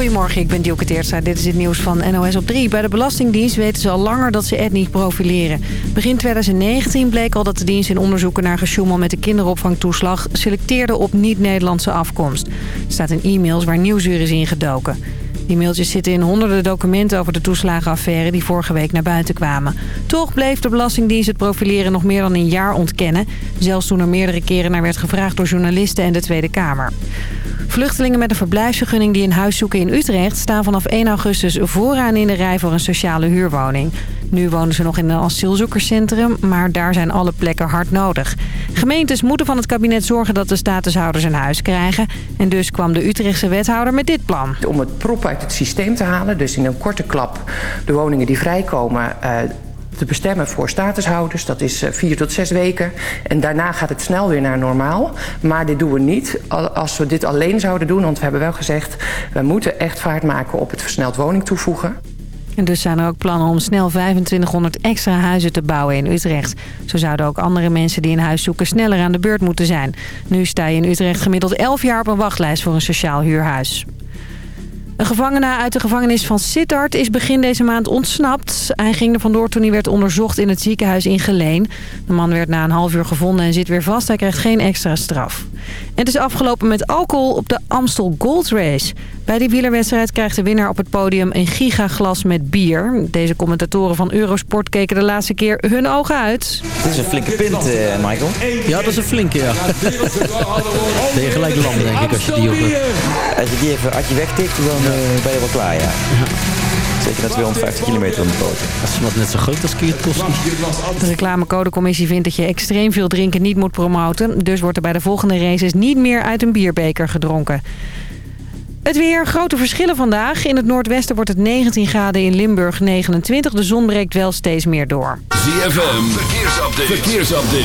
Goedemorgen, ik ben Dielke Teertstra. Dit is het nieuws van NOS op 3. Bij de Belastingdienst weten ze al langer dat ze etnisch profileren. Begin 2019 bleek al dat de dienst in onderzoeken naar gesjoemel met de kinderopvangtoeslag... selecteerde op niet-Nederlandse afkomst. Er staat in e-mails waar Nieuwsuur is ingedoken. Die mailtjes zitten in honderden documenten over de toeslagenaffaire die vorige week naar buiten kwamen. Toch bleef de Belastingdienst het profileren nog meer dan een jaar ontkennen. Zelfs toen er meerdere keren naar werd gevraagd door journalisten en de Tweede Kamer. Vluchtelingen met een verblijfsvergunning die een huis zoeken in Utrecht... staan vanaf 1 augustus vooraan in de rij voor een sociale huurwoning. Nu wonen ze nog in een asielzoekerscentrum, maar daar zijn alle plekken hard nodig. Gemeentes moeten van het kabinet zorgen dat de statushouders een huis krijgen. En dus kwam de Utrechtse wethouder met dit plan. Om het prop uit het systeem te halen, dus in een korte klap de woningen die vrijkomen... Uh, te bestemmen voor statushouders. Dat is uh, vier tot zes weken. En daarna gaat het snel weer naar normaal. Maar dit doen we niet als we dit alleen zouden doen. Want we hebben wel gezegd, we moeten echt vaart maken op het versneld woning toevoegen. En dus zijn er ook plannen om snel 2500 extra huizen te bouwen in Utrecht. Zo zouden ook andere mensen die een huis zoeken sneller aan de beurt moeten zijn. Nu sta je in Utrecht gemiddeld 11 jaar op een wachtlijst voor een sociaal huurhuis. Een gevangene uit de gevangenis van Sittard is begin deze maand ontsnapt. Hij ging er vandoor toen hij werd onderzocht in het ziekenhuis in Geleen. De man werd na een half uur gevonden en zit weer vast. Hij krijgt geen extra straf. En het is afgelopen met alcohol op de Amstel Gold Race. Bij die wielerwedstrijd krijgt de winnaar op het podium een gigaglas met bier. Deze commentatoren van Eurosport keken de laatste keer hun ogen uit. Dit is een flinke pint, uh, Michael. Ja, dat is een flinke, ja. ben je gelijk lam, denk ik, als je die op... Als je die even uit je wegtikt, dan uh, ben je wel klaar, ja. Zeker dat 250 kilometer op de boot. Dat is wat net zo groot als Kiertoski. De reclamecodecommissie vindt dat je extreem veel drinken niet moet promoten. Dus wordt er bij de volgende races niet meer uit een bierbeker gedronken. Het weer, grote verschillen vandaag. In het noordwesten wordt het 19 graden, in Limburg 29. De zon breekt wel steeds meer door. ZFM, verkeersupdate. verkeersupdate.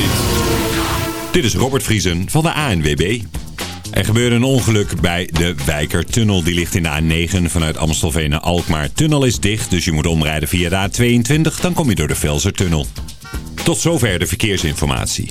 Dit is Robert Vriesen van de ANWB. Er gebeurde een ongeluk bij de Wijkertunnel. Die ligt in de A9 vanuit Amstelveen naar Alkmaar. Tunnel is dicht, dus je moet omrijden via de A22. Dan kom je door de Velsertunnel. Tot zover de verkeersinformatie.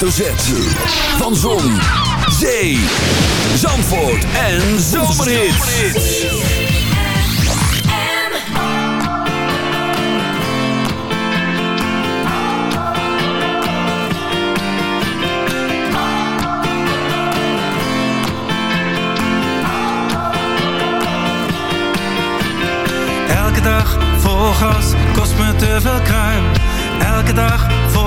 hoofdletter Van Zon, Zee, Zandvoort en Zomerhits. Elke dag vol gas, kost me te veel kruim. Elke dag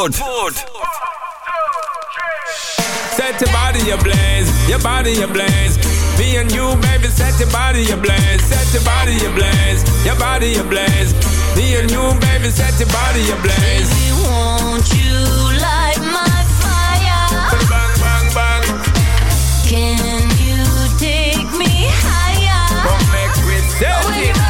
Zandvoort. Set your body ablaze, your body ablaze. Me and you, baby, set your body ablaze, set your body ablaze, your body ablaze. Me and you, baby, set your body ablaze. Baby, won't you light my fire? Bang, bang, bang. Can you take me higher? Come make we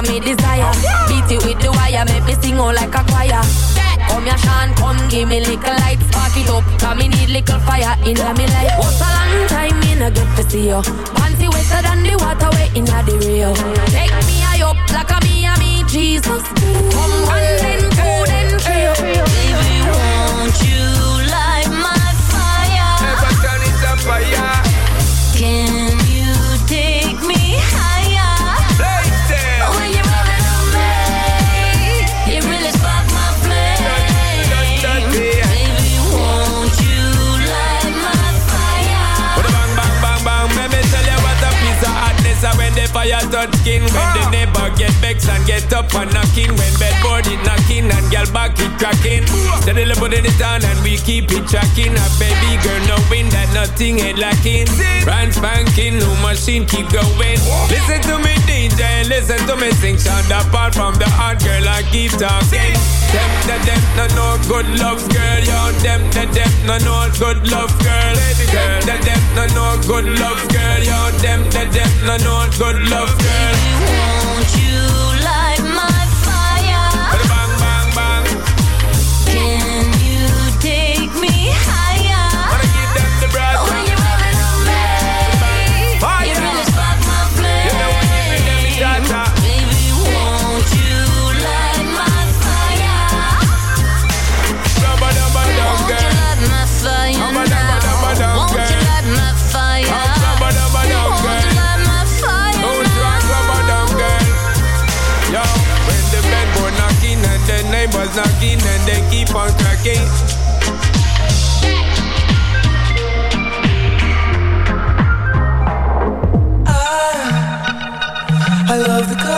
what me desire. Beat it with the wire, make me sing all like a choir. Come here, Sean, come give me little light, spark it up. Cause me need little fire in me life. What's a long time me no get to see you? Panty wetter than the water way in the Rio. Take me high up like a me and me Jesus. Come one then two then three. Baby, won't you light my fire? Never turn it up fire. Can touch skin, when vexed and get up and knocking, when bedboard it knocking and girl back it cracking. Steadily putting it on and we keep it tracking. A baby girl knowing that nothing ain't lacking. Brand spanking, new machine keep going. Listen to me DJ, listen to me sing. Sound apart from the hard girl I keep talking. Them, them, them, no no good love girl, yo. Them, them, them, no no good love girl. Them, them, them, no no good love girl, yo. Them, them, them, no no good love girl. Won't you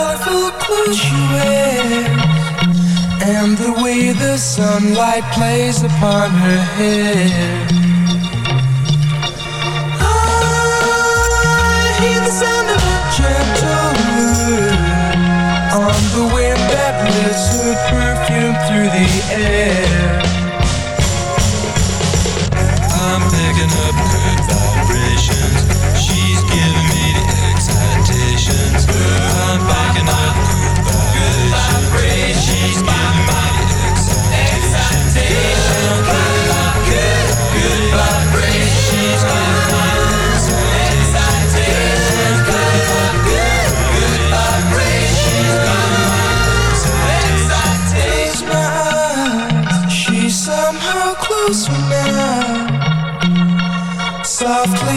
colorful clothes she wears and the way the sunlight plays upon her hair. I hear the sound of a gentle word on the wind that lifts her perfume through the air.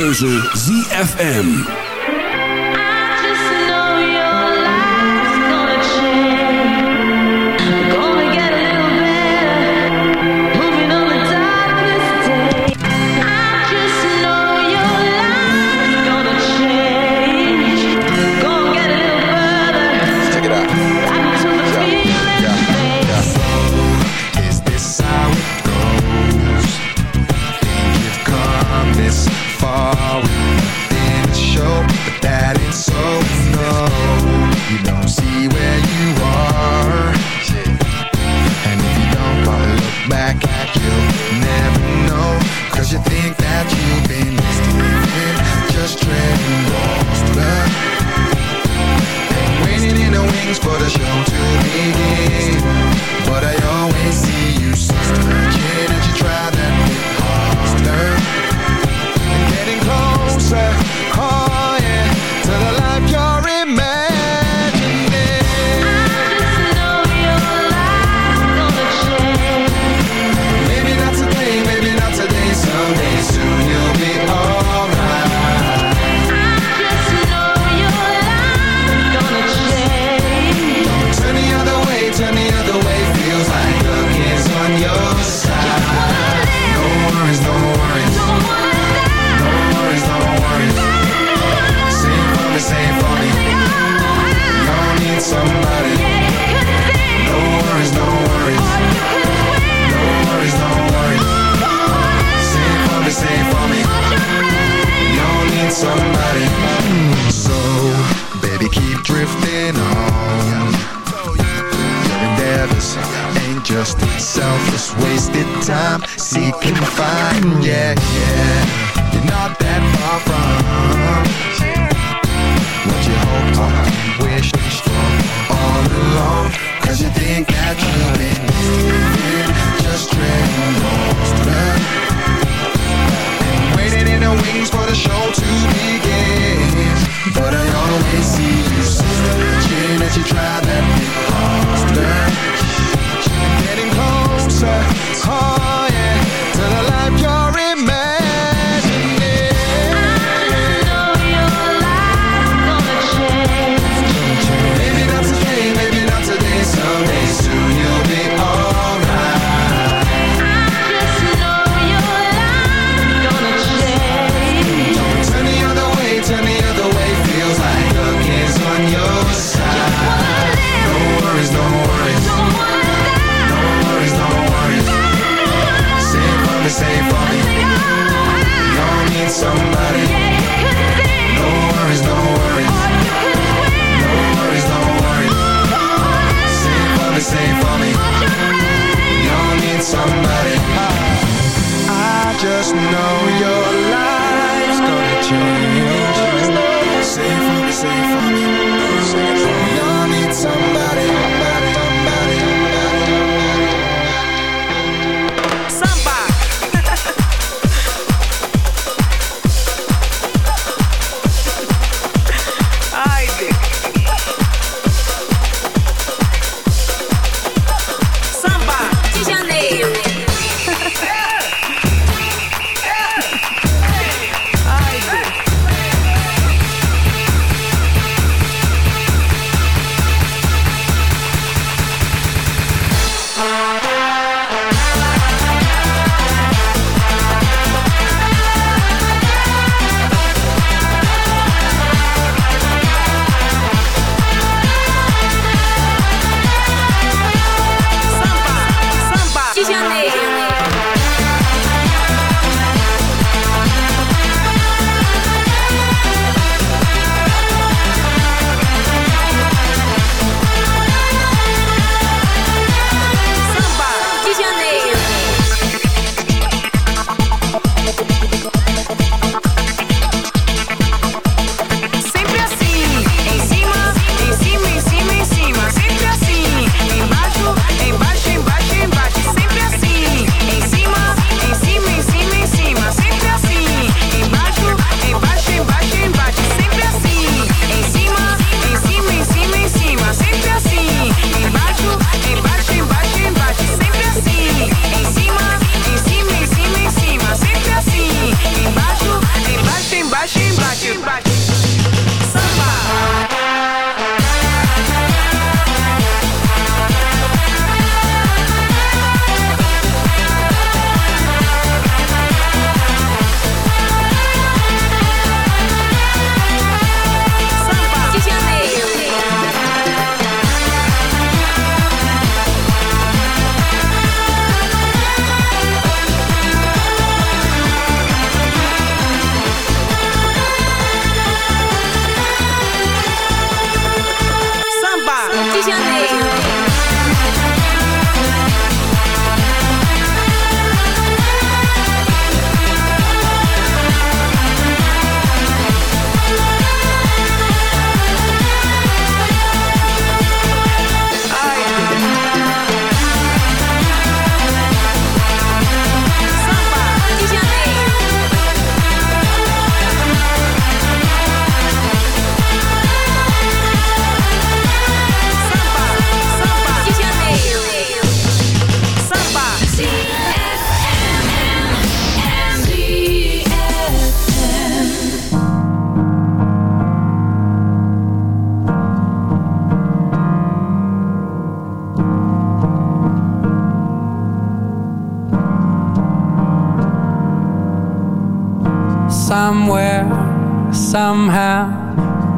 Keuze ZFM. Along. Cause you think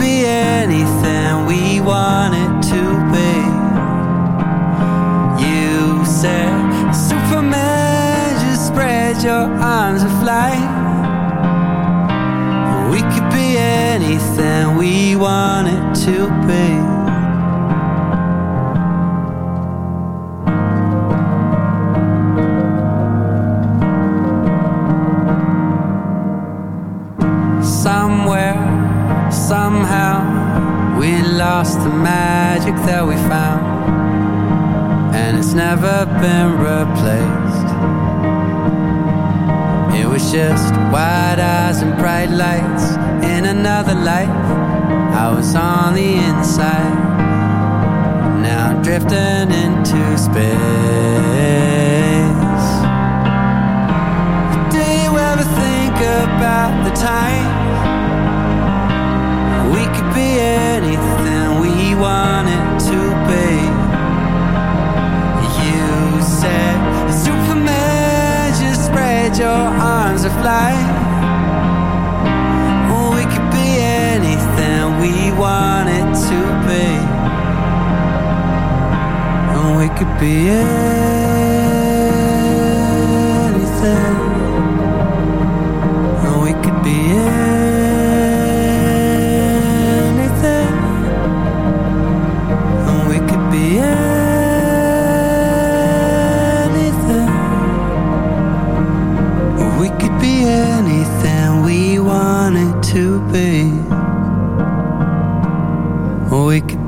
be anything we wanted to be? You said, Superman, just spread your arms and fly. We could be anything we wanted to be. Been replaced. It was just wide eyes and bright lights in another life. I was on the inside, now I'm drifting into space. Do you ever think about the time your arms and fly. We could be anything we wanted to be. And we could be anything.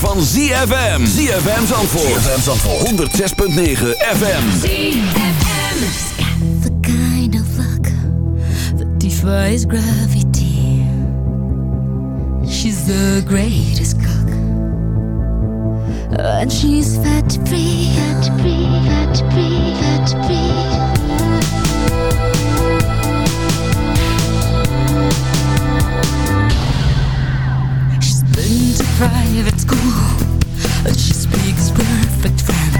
van ZFM. ZFM Zandvoort. ZFM Zandvoort. 106.9 FM. ZFM. The kind of luck that defies gravity. She's the greatest cook. And she's fat free, fat free, fat free, fat free. private school. She speaks perfect French.